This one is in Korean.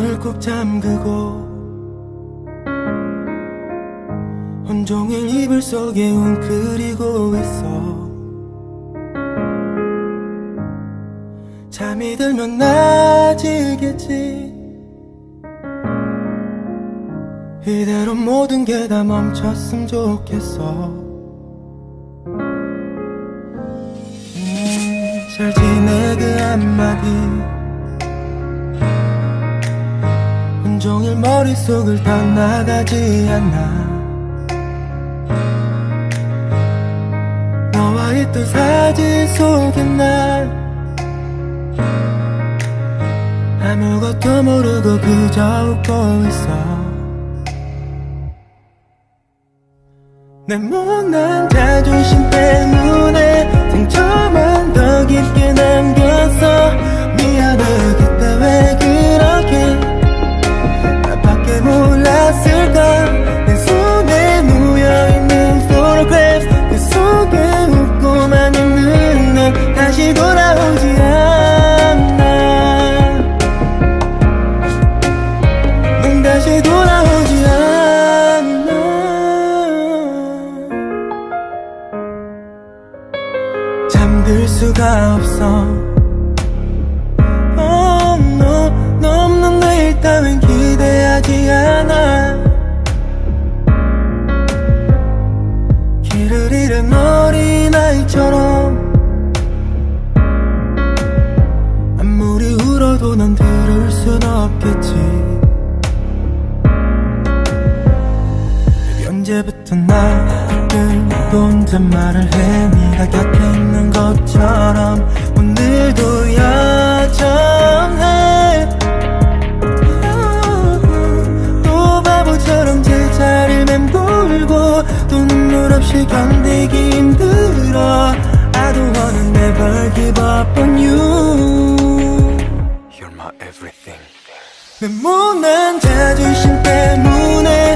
그리고 온종일 이불 속에 웅크리고 있어. 잠이 들면 나아지겠지. 이대로 모든 게 다 멈췄으면 좋겠어. 음, 잘 지내 그 한마디 온종일 머릿속을 떠나가지 않나. 너와 있던 사진 속에 난 아무것도 모르고 그저 웃고 있어. 내 못난 자존심 잠들 수가 없어. Oh, no, 너 없는 내일 따윈 기대하지 않아. 길을 잃은 어린아이처럼. 아무리 울어도 넌 들을 순 없겠지. 언제부터 나를 혼잣말을 해 네가 곁에 있는 것처럼 오늘도 여전해. 또 바보처럼 제자리를 맴돌고 또 눈물 없이 견디기 힘들어. I don't wanna never give up on you. You're my everything. 내 못난 자존심 때문에